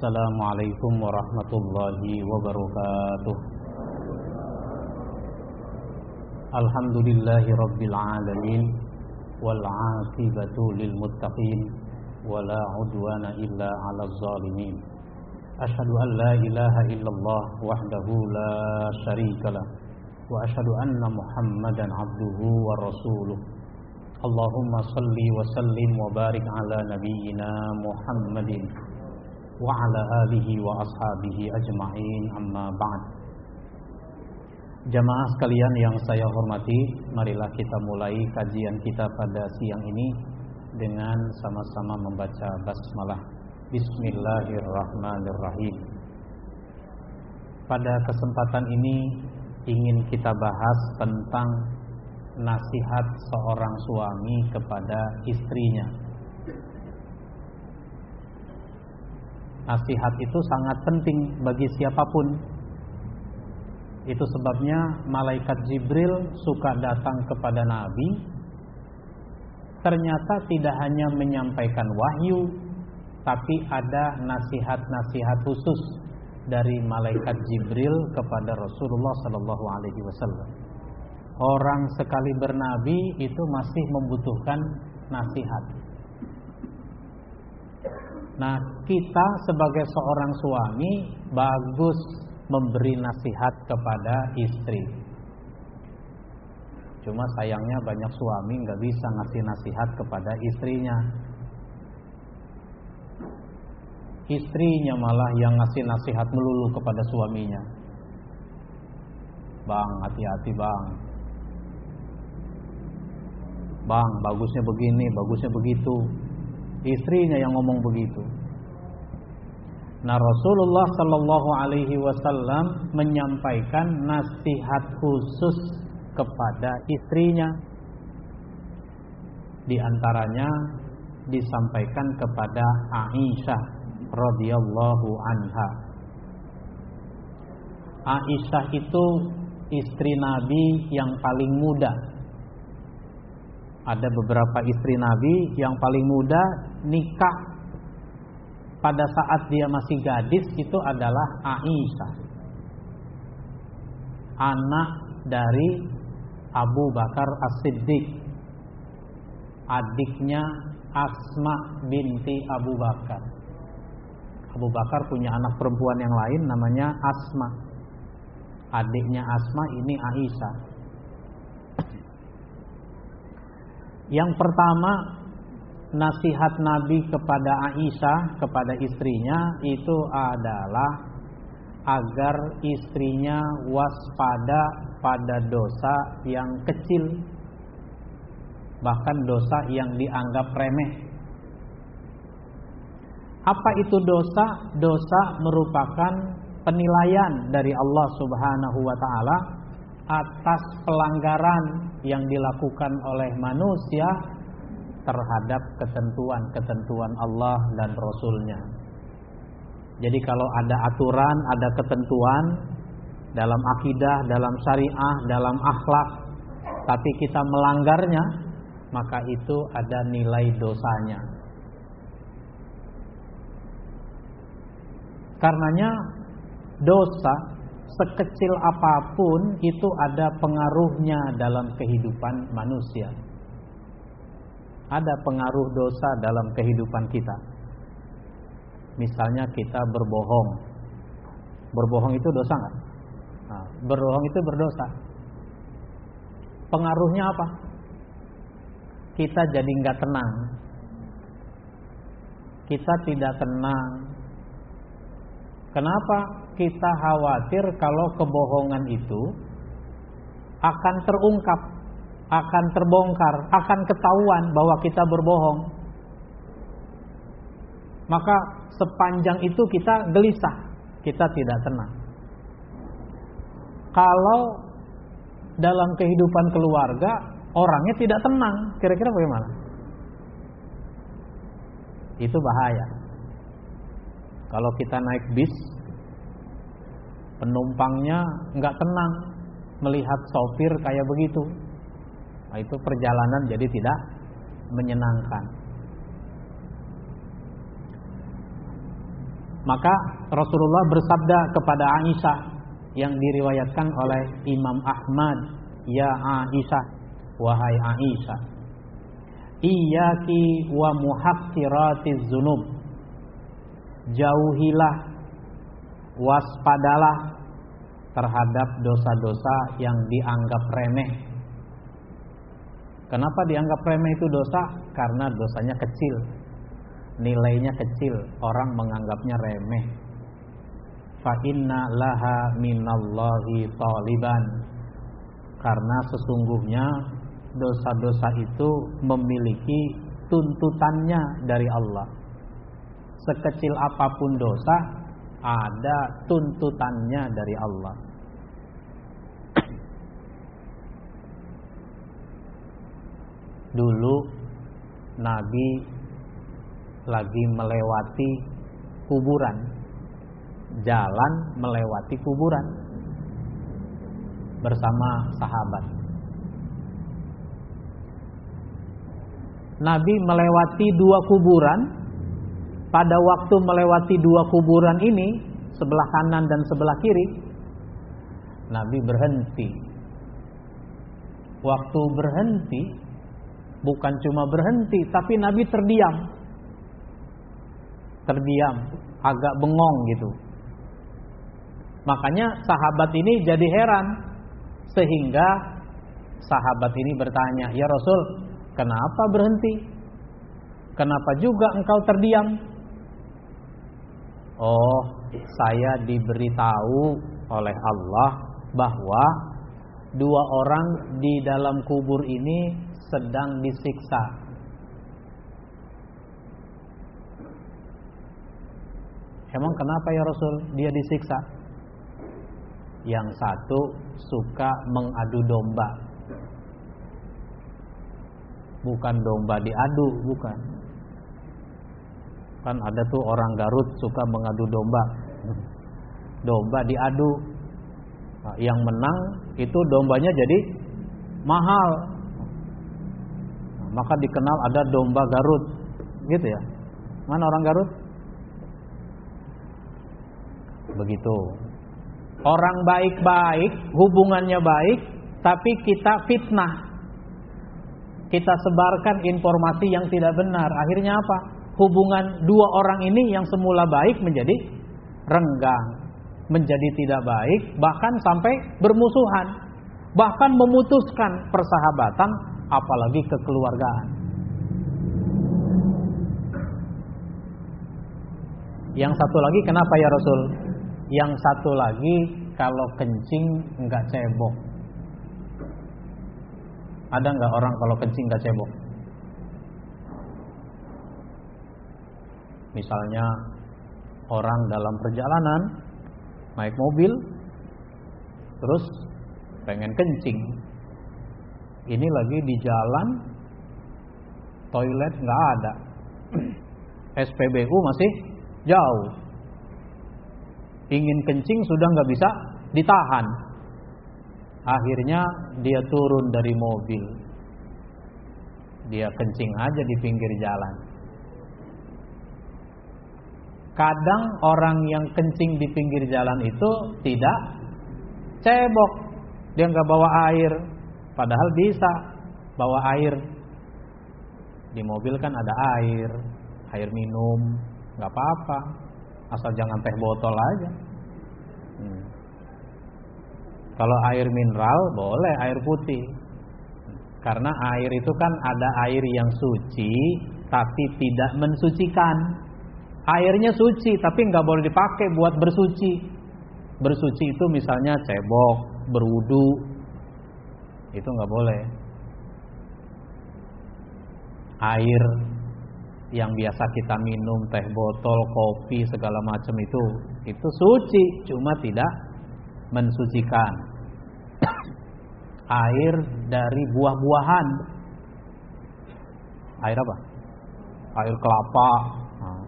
السلام عليكم ورحمة الله وبركاته. الحمد لله رب العالمين والعاقبة للمتقين ولا عدوان إلا على الظالمين. أشهد أن لا إله إلا الله وحده لا شريك له وأشهد أن محمدا عبده ورسوله. اللهم صل وسلم وبارك على نبينا محمد. وعلى آله وأصحابه أجمعين أما بعد Jamaah sekalian yang saya hormati, marilah kita mulai kajian kita pada siang ini dengan sama-sama membaca basmalah. Bismillahirrahmanirrahim. Pada kesempatan ini ingin kita bahas tentang nasihat seorang suami kepada istrinya. Nasihat itu sangat penting bagi siapa pun. Itu sebabnya malaikat Jibril suka datang kepada Nabi. Ternyata tidak hanya menyampaikan wahyu Tapi ada nasihat-nasihat khusus Dari malaikat Jibril kepada Rasulullah Sallallahu Alaihi Wasallam. Orang sekali bernabi itu masih membutuhkan nasihat Nah kita sebagai seorang suami Bagus memberi nasihat kepada istri. Cuma sayangnya banyak suami nggak bisa ngasih nasihat kepada istrinya. Istrinya malah yang ngasih nasihat melulu kepada suaminya. Bang, hati-hati bang. Bang, bagusnya begini, bagusnya begitu. Istrinya yang ngomong begitu. Nah Rasulullah Shallallahu Alaihi Wasallam menyampaikan nasihat khusus kepada istrinya. Di antaranya disampaikan kepada Aisyah radhiyallahu anha. Aisyah itu istri Nabi yang paling muda. Ada beberapa istri Nabi yang paling muda nikah pada saat dia masih gadis itu adalah Aisyah. Anak dari Abu Bakar As-Siddiq. Adiknya Asma binti Abu Bakar. Abu Bakar punya anak perempuan yang lain namanya Asma. Adiknya Asma ini Aisyah. Yang pertama nasihat Nabi kepada Aisyah kepada istrinya itu adalah agar istrinya waspada pada dosa yang kecil. Bahkan dosa yang dianggap remeh. Apa itu dosa? Dosa merupakan penilaian dari Allah Subhanahu wa taala atas pelanggaran yang dilakukan oleh manusia terhadap ketentuan-ketentuan Allah dan Rasulnya. Jadi kalau ada aturan, ada ketentuan dalam akidah, dalam syariah, dalam akhlak, tapi kita melanggarnya, maka itu ada nilai dosanya. Karenanya dosa sekecil apa pun itu ada pengaruhnya dalam kehidupan manusia ada pengaruh dosa dalam kehidupan kita. Misalnya kita berbohong. Berbohong itu dosa nggak? Nah, berbohong itu berdosa. Pengaruhnya apa? Kita jadi nggak tenang. Kita tidak tenang. Kenapa? Kita khawatir kalau kebohongan itu akan terungkap akan terbongkar, akan ketahuan bahwa kita berbohong. Maka sepanjang itu kita gelisah, kita tidak tenang. Kalau dalam kehidupan keluarga orangnya tidak tenang, kira-kira bagaimana? Itu bahaya. Kalau kita naik bis, penumpangnya nggak tenang melihat sopir kayak begitu, Nah, itu perjalanan jadi tidak menyenangkan. Maka Rasulullah bersabda kepada Aisyah yang diriwayatkan oleh Imam Ahmad, "Ya Aisyah, wahai Aisyah, iyyaki wa muhaqqiratiz dzunub." Jauhilah waspadalah terhadap dosa-dosa yang dianggap remeh. Kenapa dianggap remeh itu dosa? Karena dosanya kecil. Nilainya kecil, orang menganggapnya remeh. Fa inna laha minallahi taliban. Karena sesungguhnya dosa-dosa itu memiliki tuntutannya dari Allah. Sekecil apa pun dosa, ada tuntutannya dari Allah. Dulu Nabi lagi melewati kuburan, jalan melewati kuburan bersama sahabat. Nabi melewati dua kuburan. Pada waktu melewati dua kuburan ini, sebelah kanan dan sebelah kiri, Nabi berhenti. Waktu berhenti, bukan cuma berhenti, tapi Nabi terdiam. Terdiam, agak bengong gitu. Makanya sahabat ini jadi heran sehingga sahabat ini bertanya, "Ya Rasul, kenapa berhenti? Kenapa juga engkau terdiam?" Oh, saya diberitahu oleh Allah bahwa dua orang di dalam kubur ini sedang disiksa. Emang kenapa ya Rasul dia disiksa? Yang satu suka mengadu domba. Bukan domba diadu, bukan. Kan ada tuh orang Garut suka mengadu domba. Domba diadu. Nah, yang menang itu dombanya jadi mahal. Maka dikenal ada domba Garut. Gitu ya. Mana orang Garut? Begitu. Orang baik-baik, hubungannya baik, tapi kita fitnah. Kita sebarkan informasi yang tidak benar. Akhirnya apa? Hubungan dua orang ini yang semula baik menjadi renggang, menjadi tidak baik, bahkan sampai bermusuhan, bahkan memutuskan persahabatan, apalagi kekeluargaan. Yang satu lagi kenapa ya Rasul? Yang satu lagi kalau kencing nggak cebok. Ada nggak orang kalau kencing nggak cebok? Misalnya orang dalam perjalanan naik mobil terus pengen kencing. Ini lagi di jalan toilet nggak ada. SPBU masih jauh. Ingin kencing sudah nggak bisa ditahan. Akhirnya dia turun dari mobil. Dia kencing aja di pinggir jalan. Kadang orang yang kencing di pinggir jalan itu tidak cebok. Dia nggak bawa air, padahal bisa bawa air. Di mobil kan ada air, air minum, nggak apa-apa. Asal jangan teh botol aja. Hmm. Kalau air mineral boleh air putih. Karena air itu kan ada air yang suci tapi tidak mensucikan. Airnya suci tapi nggak boleh dipakai buat bersuci. Bersuci itu misalnya cebok, berwudu, itu nggak boleh. Air yang biasa kita minum teh botol, kopi segala macam itu itu suci, cuma tidak mensucikan. Air dari buah-buahan. Air apa? Air kelapa. Nah,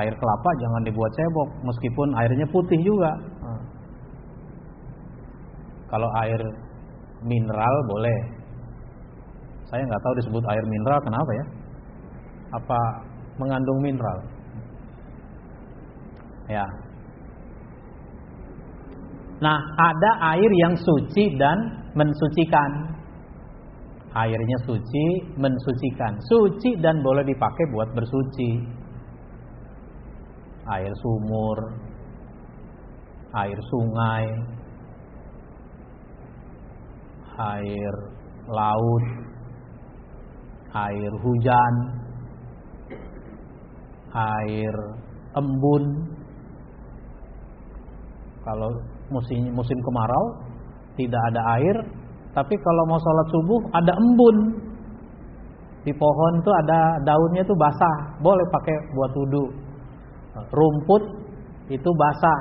air kelapa jangan dibuat cebok meskipun airnya putih juga. Nah. Kalau air mineral boleh. Saya nggak tahu disebut air mineral kenapa ya? Apa mengandung mineral? Ya. Nah, ada air yang suci dan mensucikan. Airnya suci, mensucikan. Suci dan boleh dipakai buat bersuci. Air sumur, air sungai, air laut, air hujan, air embun. Kalau musim musim kemarau tidak ada air, tapi kalau mau sholat subuh ada embun. Di pohon tuh ada daunnya tuh basah, boleh pakai buat wudhu. Rumput itu basah,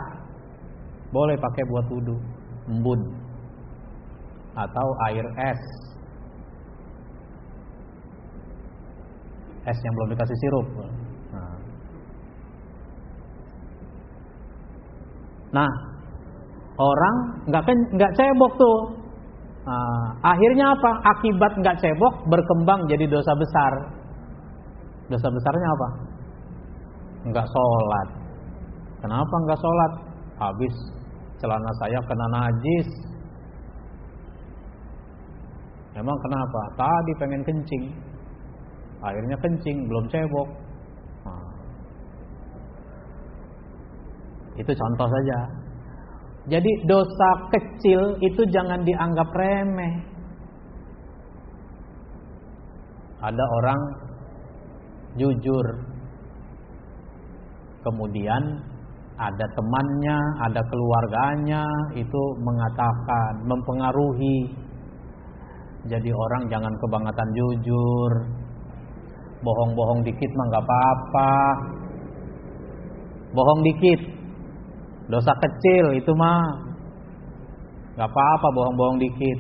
boleh pakai buat wudhu. Embun atau air es. Es yang belum dikasih sirup. Nah, nah orang nggak nggak cebok tuh. Nah, akhirnya apa? Akibat nggak cebok berkembang jadi dosa besar. Dosa besarnya apa? Nggak sholat. Kenapa nggak sholat? Habis celana saya kena najis. Emang kenapa? Tadi pengen kencing. Akhirnya kencing, belum cebok. Nah, itu contoh saja. Jadi dosa kecil itu jangan dianggap remeh. Ada orang jujur. Kemudian ada temannya, ada keluarganya itu mengatakan, mempengaruhi. Jadi orang jangan kebangetan jujur. Bohong-bohong dikit mah nggak apa-apa. Bohong dikit Dosa kecil itu mah nggak apa-apa bohong-bohong dikit.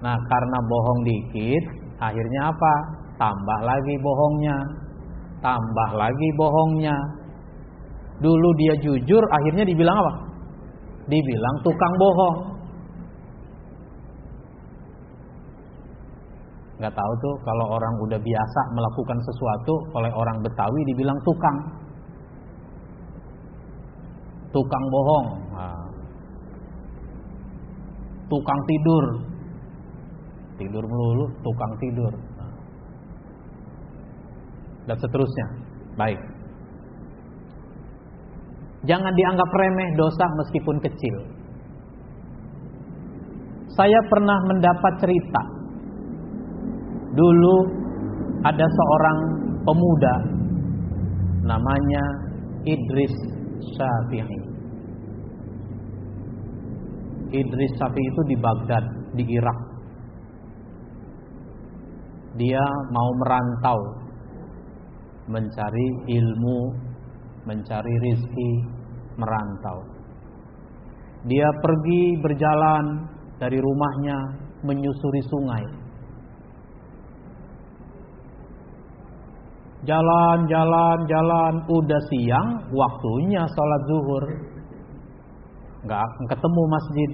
Nah karena bohong dikit, akhirnya apa? Tambah lagi bohongnya, tambah lagi bohongnya. Dulu dia jujur, akhirnya dibilang apa? Dibilang tukang bohong. Gak tahu tuh kalau orang udah biasa melakukan sesuatu oleh orang Betawi dibilang tukang tukang bohong, nah. tukang tidur, tidur melulu, tukang tidur, nah. dan seterusnya. Baik, jangan dianggap remeh dosa meskipun kecil. Saya pernah mendapat cerita dulu ada seorang pemuda namanya Idris Syafi'i. Idris Syafi'i itu di Baghdad, di Irak. Dia mau merantau mencari ilmu, mencari rizki, merantau. Dia pergi berjalan dari rumahnya menyusuri sungai. Jalan, jalan, jalan, udah siang, waktunya sholat zuhur nggak ketemu masjid,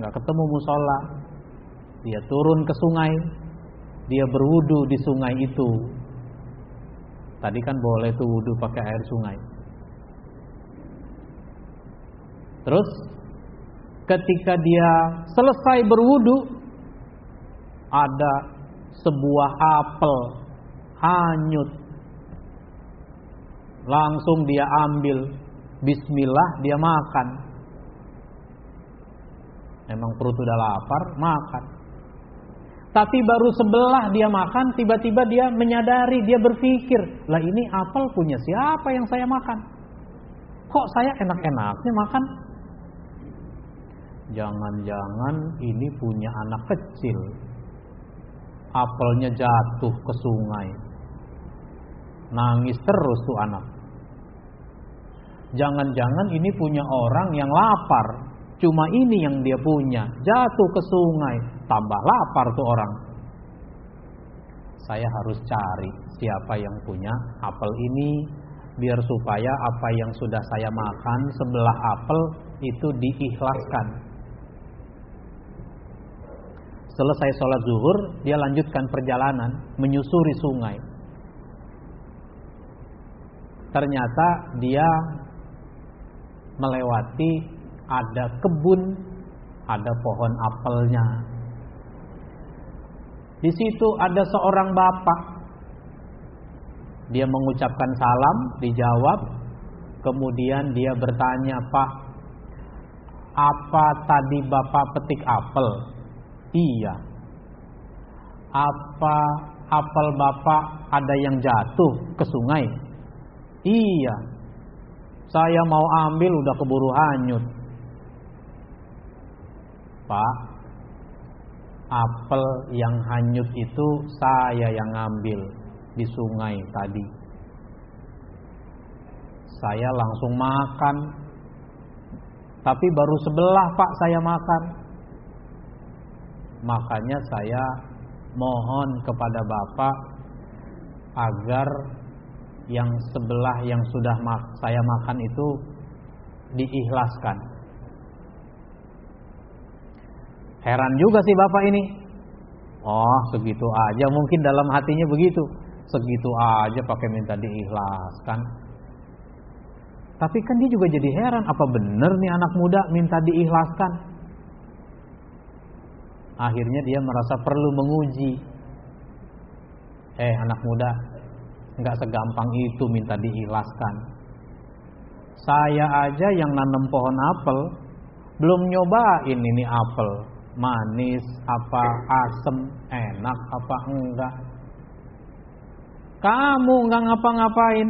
nggak ketemu musola. Dia turun ke sungai, dia berwudu di sungai itu. Tadi kan boleh tuh wudu pakai air sungai. Terus ketika dia selesai berwudu, ada sebuah apel hanyut. Langsung dia ambil, Bismillah dia makan. Memang perut udah lapar, makan. Tapi baru sebelah dia makan, tiba-tiba dia menyadari, dia berpikir, lah ini apel punya siapa yang saya makan? Kok saya enak-enaknya makan? Jangan-jangan ini punya anak kecil. Apelnya jatuh ke sungai. Nangis terus tuh anak. Jangan-jangan ini punya orang yang lapar Cuma ini yang dia punya. Jatuh ke sungai, tambah lapar tuh orang. Saya harus cari siapa yang punya apel ini biar supaya apa yang sudah saya makan sebelah apel itu diikhlaskan. Selesai sholat zuhur, dia lanjutkan perjalanan menyusuri sungai. Ternyata dia melewati ada kebun, ada pohon apelnya. Di situ ada seorang bapak. Dia mengucapkan salam, dijawab, kemudian dia bertanya, "Pak, apa tadi Bapak petik apel?" "Iya." "Apa apel Bapak ada yang jatuh ke sungai?" "Iya." "Saya mau ambil udah keburu hanyut." "Pak, apel yang hanyut itu saya yang ngambil di sungai tadi. Saya langsung makan. Tapi baru sebelah Pak saya makan. Makanya saya mohon kepada Bapak agar yang sebelah yang sudah saya makan itu diikhlaskan. Heran juga sih Bapak ini. Oh, segitu aja mungkin dalam hatinya begitu. Segitu aja pakai minta diikhlaskan. Tapi kan dia juga jadi heran, apa benar nih anak muda minta diikhlaskan? Akhirnya dia merasa perlu menguji. Eh anak muda, nggak segampang itu minta diikhlaskan. Saya aja yang nanam pohon apel, belum nyobain ini apel, manis apa asem, enak apa enggak. Kamu nggak ngapa-ngapain,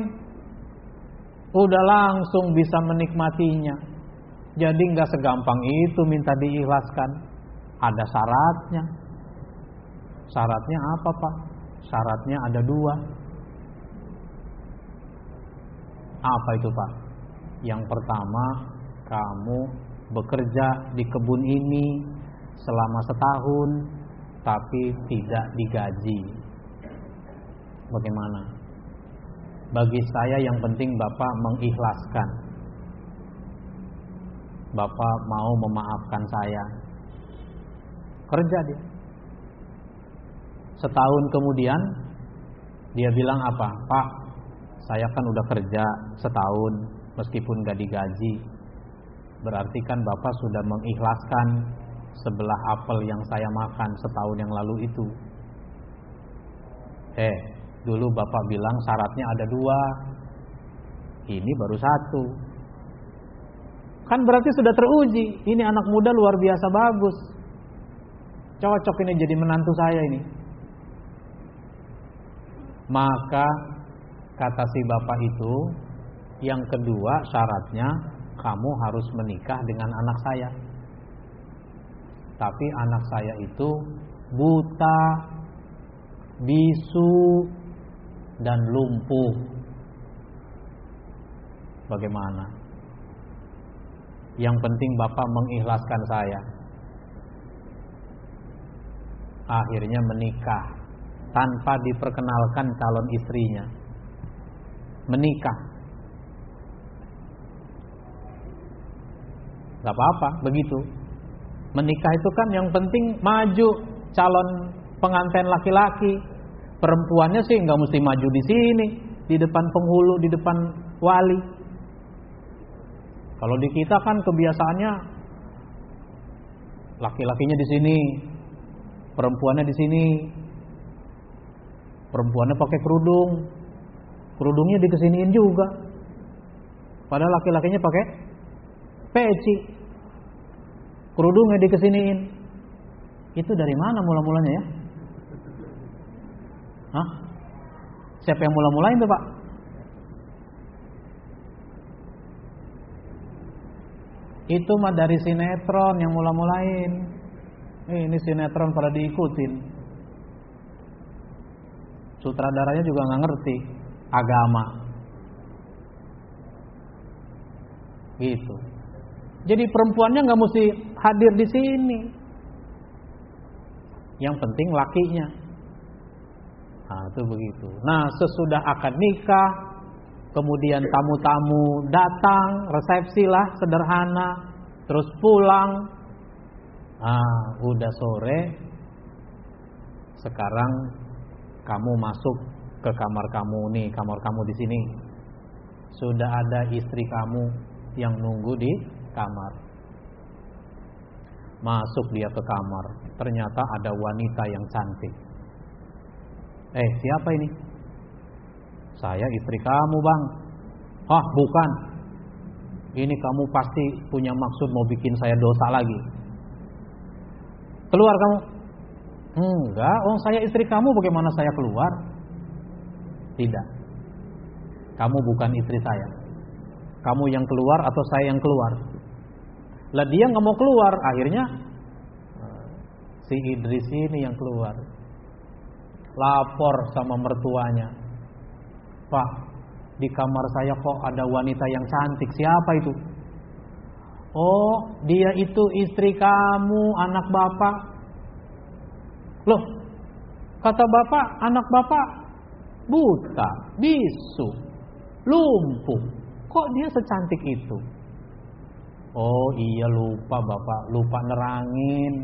udah langsung bisa menikmatinya. Jadi nggak segampang itu minta diikhlaskan. Ada syaratnya. Syaratnya apa pak? Syaratnya ada dua. Apa itu pak? Yang pertama, kamu bekerja di kebun ini selama setahun, tapi tidak digaji. Bagaimana? Bagi saya yang penting Bapak mengikhlaskan. Bapak mau memaafkan saya. Kerja dia. Setahun kemudian dia bilang apa? Pak, saya kan udah kerja setahun meskipun gak digaji. Berarti kan Bapak sudah mengikhlaskan sebelah apel yang saya makan setahun yang lalu itu. Eh, dulu Bapak bilang syaratnya ada dua. Ini baru satu. Kan berarti sudah teruji. Ini anak muda luar biasa bagus. Cocok ini jadi menantu saya ini. Maka kata si bapak itu, yang kedua syaratnya kamu harus menikah dengan anak saya. Tapi anak saya itu buta, bisu, dan lumpuh. Bagaimana? Yang penting Bapak mengikhlaskan saya. Akhirnya menikah tanpa diperkenalkan calon istrinya. Menikah. Gak apa-apa, begitu. Menikah itu kan yang penting maju calon pengantin laki-laki. Perempuannya sih nggak mesti maju di sini, di depan penghulu, di depan wali. Kalau di kita kan kebiasaannya laki-lakinya di sini, perempuannya di sini. Perempuannya pakai kerudung, kerudungnya dikesiniin juga. Padahal laki-lakinya pakai peci, kerudungnya dikesiniin. Itu dari mana mula-mulanya ya? Hah? Siapa yang mula-mulain tuh pak? Itu mah dari sinetron yang mula-mulain. Ini sinetron pada diikutin. Sutradaranya juga nggak ngerti agama. Gitu. Jadi perempuannya nggak mesti hadir di sini. Yang penting lakinya. Nah, itu begitu. Nah, sesudah akad nikah, kemudian tamu-tamu datang, resepsi lah sederhana, terus pulang. Ah, udah sore. Sekarang kamu masuk ke kamar kamu nih, kamar kamu di sini. Sudah ada istri kamu yang nunggu di kamar. Masuk dia ke kamar, ternyata ada wanita yang cantik. Eh, siapa ini? Saya istri kamu, Bang. Ah, bukan. Ini kamu pasti punya maksud mau bikin saya dosa lagi. Keluar kamu. Enggak, oh saya istri kamu bagaimana saya keluar? Tidak. Kamu bukan istri saya. Kamu yang keluar atau saya yang keluar? Lah dia nggak mau keluar, akhirnya si Idris ini yang keluar. Lapor sama mertuanya. Pak, di kamar saya kok ada wanita yang cantik. Siapa itu? Oh, dia itu istri kamu, anak bapak. Loh, kata bapak, anak bapak buta, bisu, lumpuh. Kok dia secantik itu? Oh iya lupa bapak, lupa nerangin.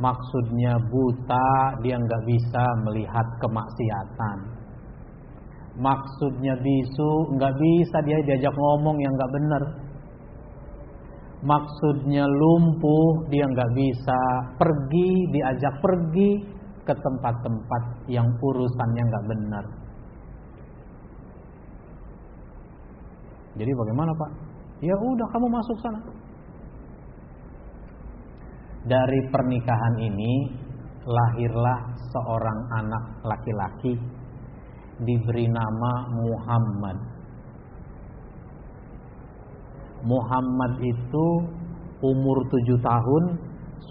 Maksudnya buta, dia nggak bisa melihat kemaksiatan. Maksudnya bisu, nggak bisa dia diajak ngomong yang nggak benar. Maksudnya lumpuh, dia nggak bisa pergi, diajak pergi ke tempat-tempat yang urusannya nggak benar. Jadi bagaimana Pak? Ya udah kamu masuk sana. Dari pernikahan ini lahirlah seorang anak laki-laki diberi nama Muhammad. Muhammad itu umur tujuh tahun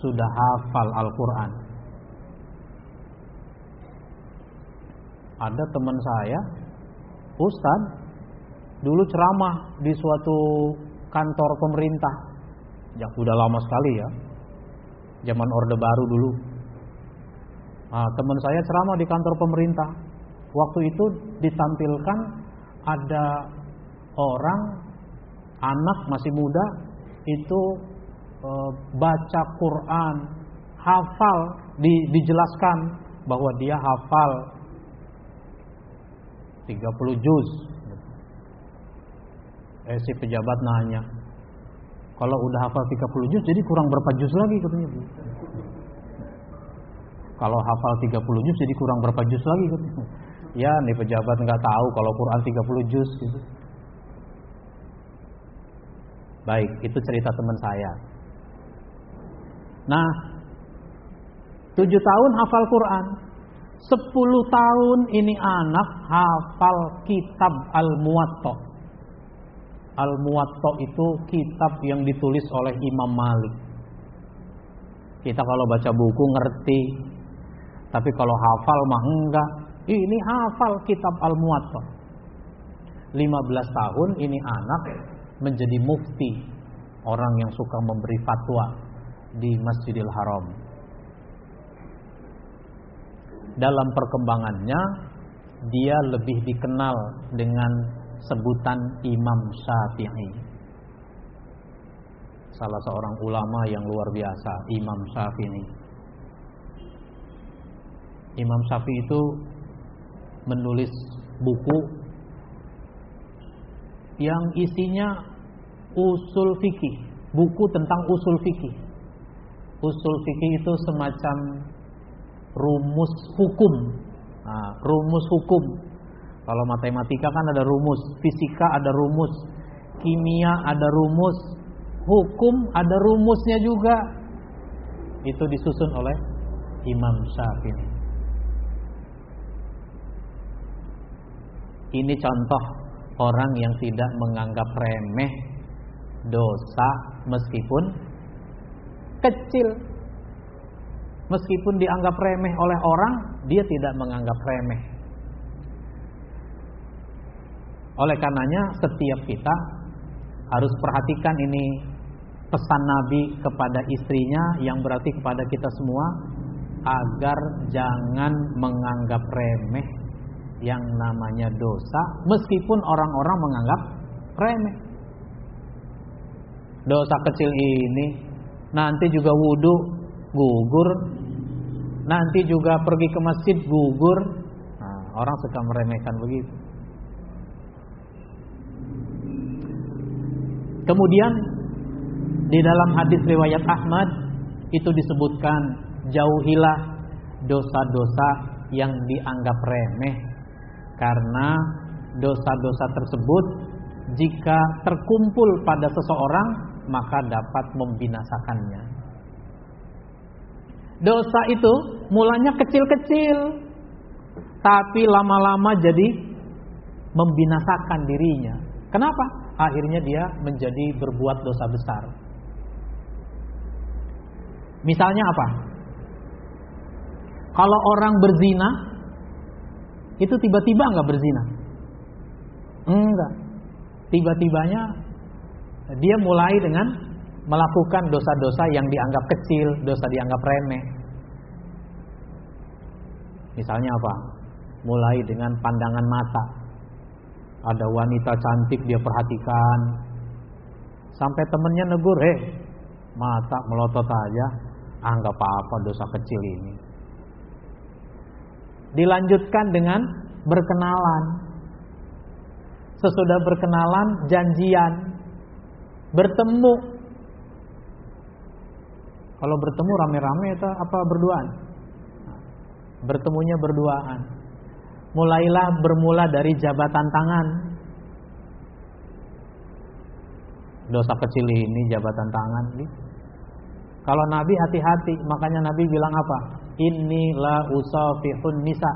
sudah hafal Al-Quran. Ada teman saya, Ustadz, dulu ceramah di suatu kantor pemerintah. Yang sudah lama sekali ya. Zaman Orde Baru dulu. Nah, teman saya ceramah di kantor pemerintah. Waktu itu ditampilkan ada orang anak masih muda itu e, baca Quran, hafal di, dijelaskan bahwa dia hafal 30 juz. Eh si pejabat nanya, kalau udah hafal 30 juz jadi kurang berapa juz lagi katanya. Kalau hafal 30 juz jadi kurang berapa juz lagi katanya. Ya nih pejabat nggak tahu kalau Quran 30 juz gitu. Baik, itu cerita teman saya. Nah, tujuh tahun hafal Quran, sepuluh tahun ini anak hafal kitab Al-Muwatta. Al-Muwatta itu kitab yang ditulis oleh Imam Malik. Kita kalau baca buku ngerti, tapi kalau hafal mah enggak. Ini hafal kitab Al-Muwatta. 15 tahun ini anak menjadi mufti orang yang suka memberi fatwa di Masjidil Haram. Dalam perkembangannya dia lebih dikenal dengan sebutan Imam Syafi'i. Salah seorang ulama yang luar biasa, Imam Syafi'i. Imam Syafi'i itu menulis buku yang isinya usul fikih, buku tentang usul fikih. Usul fikih itu semacam rumus hukum. Nah, rumus hukum. Kalau matematika kan ada rumus, fisika ada rumus, kimia ada rumus, hukum ada rumusnya juga. Itu disusun oleh Imam Syafi'i. Ini contoh orang yang tidak menganggap remeh dosa meskipun kecil. Meskipun dianggap remeh oleh orang, dia tidak menganggap remeh. Oleh karenanya setiap kita harus perhatikan ini pesan Nabi kepada istrinya yang berarti kepada kita semua agar jangan menganggap remeh yang namanya dosa meskipun orang-orang menganggap remeh. Dosa kecil ini nanti juga wudhu gugur, nanti juga pergi ke masjid gugur. Nah, orang suka meremehkan begitu. Kemudian di dalam hadis riwayat Ahmad itu disebutkan jauhilah dosa-dosa yang dianggap remeh karena dosa-dosa tersebut jika terkumpul pada seseorang maka dapat membinasakannya. Dosa itu mulanya kecil-kecil tapi lama-lama jadi membinasakan dirinya. Kenapa? Akhirnya dia menjadi berbuat dosa besar. Misalnya apa? Kalau orang berzina, itu tiba-tiba nggak berzina? Enggak. Tiba-tibanya dia mulai dengan melakukan dosa-dosa yang dianggap kecil, dosa dianggap remeh. Misalnya apa? Mulai dengan pandangan mata. Ada wanita cantik dia perhatikan. Sampai temennya negur, "Eh, mata melotot aja." Anggap apa-apa dosa kecil ini. Dilanjutkan dengan berkenalan. Sesudah berkenalan janjian bertemu. Kalau bertemu rame-rame itu apa berduaan? Bertemunya berduaan. Mulailah bermula dari jabatan tangan. Dosa kecil ini jabatan tangan. Kalau Nabi hati-hati, makanya Nabi bilang apa? Inilah usafihun nisa.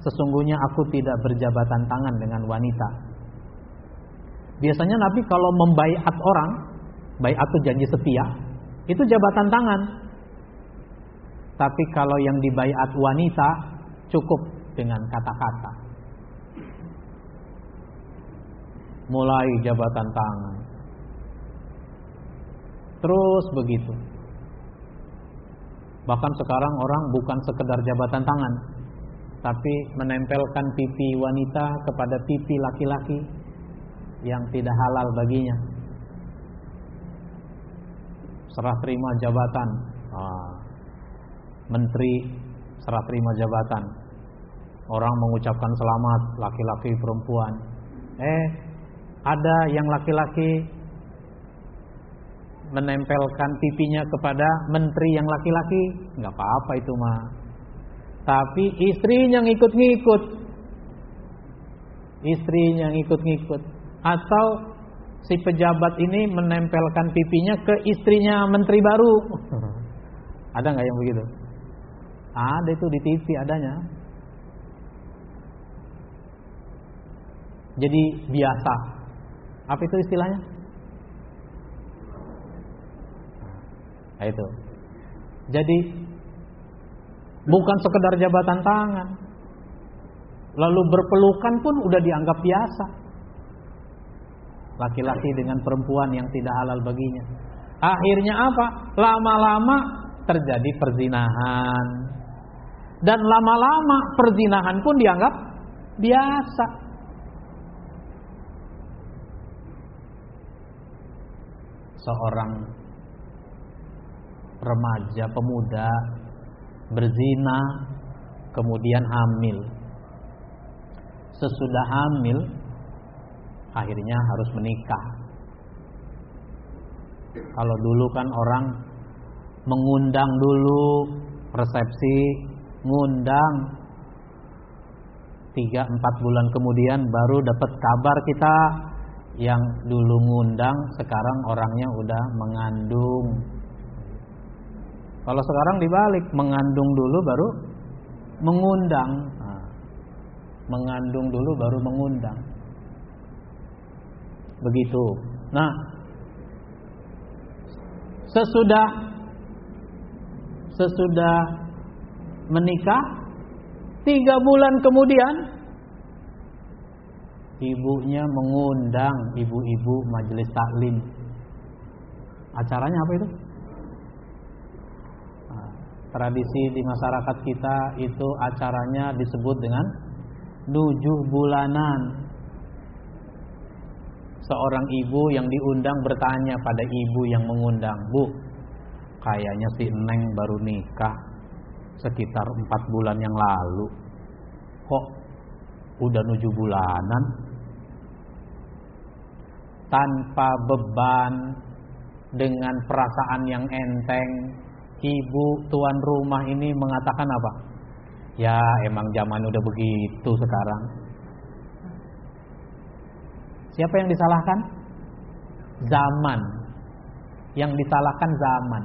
Sesungguhnya aku tidak berjabatan tangan dengan wanita. Biasanya Nabi kalau membaiat orang, baiat itu janji setia, itu jabatan tangan. Tapi kalau yang dibaiat wanita cukup dengan kata-kata. Mulai jabatan tangan. Terus begitu. Bahkan sekarang orang bukan sekedar jabatan tangan, tapi menempelkan pipi wanita kepada pipi laki-laki yang tidak halal baginya. Serah terima jabatan, ah, menteri serah terima jabatan. Orang mengucapkan selamat laki-laki perempuan. Eh, ada yang laki-laki menempelkan pipinya kepada menteri yang laki-laki, nggak apa-apa itu mah. Tapi istrinya ngikut-ngikut. Istrinya ngikut-ngikut. Atau si pejabat ini menempelkan pipinya ke istrinya menteri baru. Ada nggak yang begitu? Ada itu di TV adanya. Jadi biasa. Apa itu istilahnya? Nah, itu. Jadi bukan sekedar jabatan tangan. Lalu berpelukan pun udah dianggap biasa. Laki-laki dengan perempuan yang tidak halal baginya. Akhirnya apa? Lama-lama terjadi perzinahan. Dan lama-lama perzinahan pun dianggap biasa. Seorang remaja pemuda berzina kemudian hamil. Sesudah hamil akhirnya harus menikah. Kalau dulu kan orang mengundang dulu resepsi, ngundang tiga empat bulan kemudian baru dapat kabar kita yang dulu ngundang sekarang orangnya udah mengandung kalau sekarang dibalik, mengandung dulu baru mengundang. Nah, mengandung dulu baru mengundang. Begitu. Nah, sesudah sesudah menikah tiga bulan kemudian ibunya mengundang ibu-ibu majelis taklim. Acaranya apa itu? tradisi di masyarakat kita itu acaranya disebut dengan tujuh bulanan. Seorang ibu yang diundang bertanya pada ibu yang mengundang, Bu, kayaknya si Neng baru nikah sekitar empat bulan yang lalu. Kok udah tujuh bulanan? tanpa beban dengan perasaan yang enteng ibu tuan rumah ini mengatakan apa ya emang zaman udah begitu sekarang siapa yang disalahkan zaman yang disalahkan zaman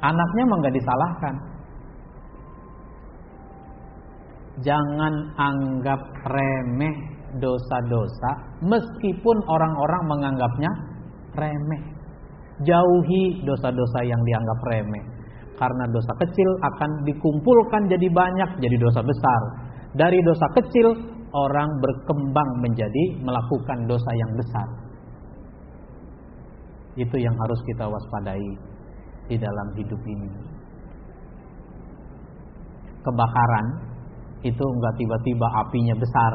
anaknya emang gak disalahkan jangan anggap remeh dosa-dosa meskipun orang-orang menganggapnya remeh. Jauhi dosa-dosa yang dianggap remeh. Karena dosa kecil akan dikumpulkan jadi banyak jadi dosa besar. Dari dosa kecil orang berkembang menjadi melakukan dosa yang besar. Itu yang harus kita waspadai di dalam hidup ini. Kebakaran itu enggak tiba-tiba apinya besar.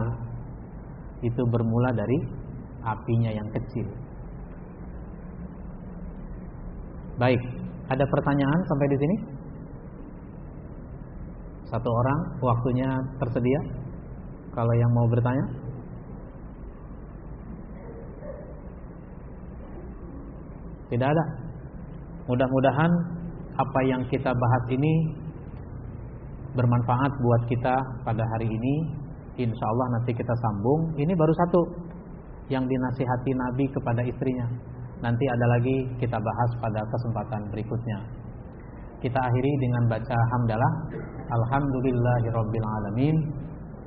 Itu bermula dari apinya yang kecil. Baik, ada pertanyaan sampai di sini? Satu orang, waktunya tersedia. Kalau yang mau bertanya, tidak ada. Mudah-mudahan apa yang kita bahas ini bermanfaat buat kita pada hari ini. Insya Allah nanti kita sambung. Ini baru satu yang dinasihati Nabi kepada istrinya. Nanti ada lagi kita bahas pada kesempatan berikutnya. Kita akhiri dengan baca hamdalah. Alhamdulillahirabbil alamin.